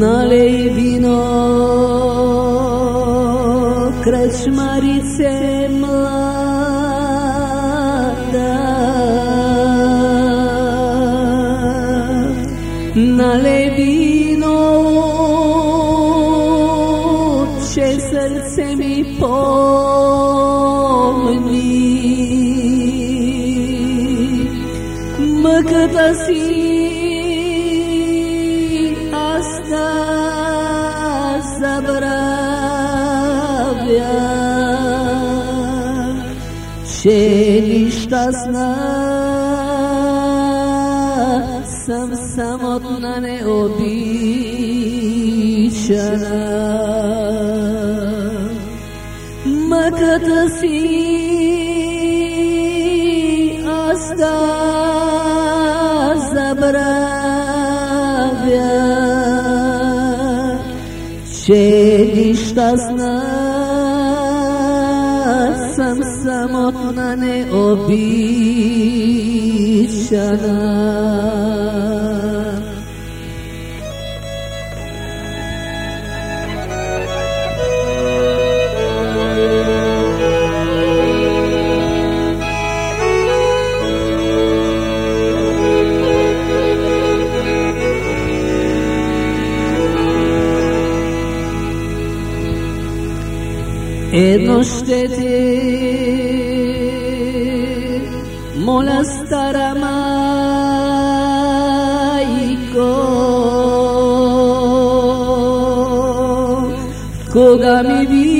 N-alei vino, crășmarițe mladă, N-alei vino, ce srce mi pomni, Mă câtă sabra שנשתסנה סם סמות נעודי שנה מכת עשי עשתה Siedzisz ta z nas Sam samotna neobičana Enos dedi molestarama Koga mi vida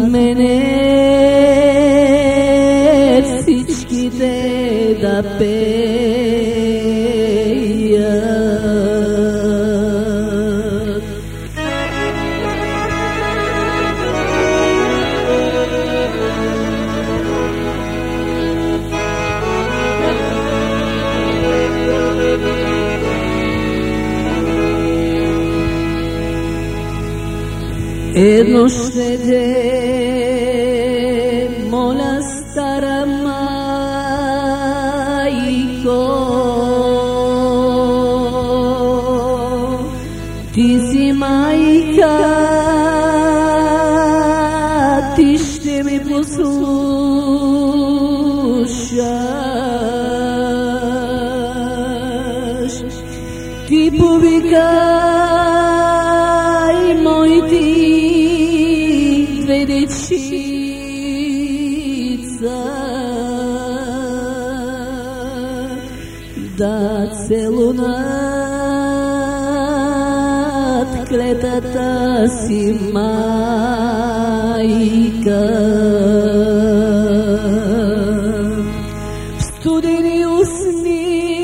мене всичките да пеят. Едно ще те дечица да целунат клетата си майка. Студени усни,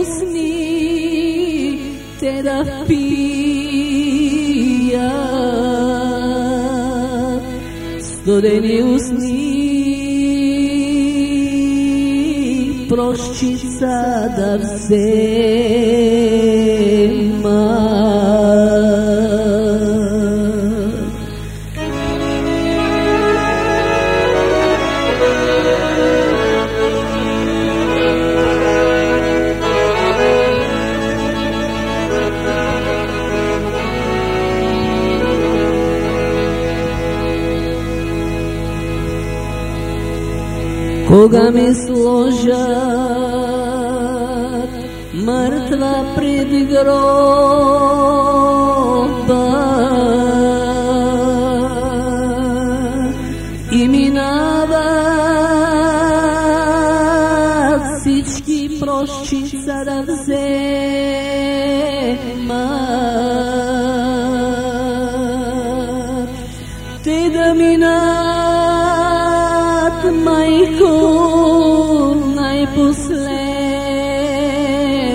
усни, те да впият. usni proščica da vzema кога ми сложат мъртва пред гроба. И минават всички прошчица да вземат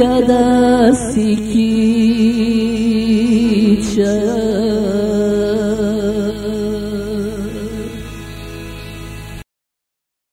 kada si kiča